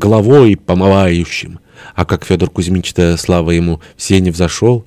головой помывающим. А как Федор Кузьмич-то, слава ему, в сене взошел,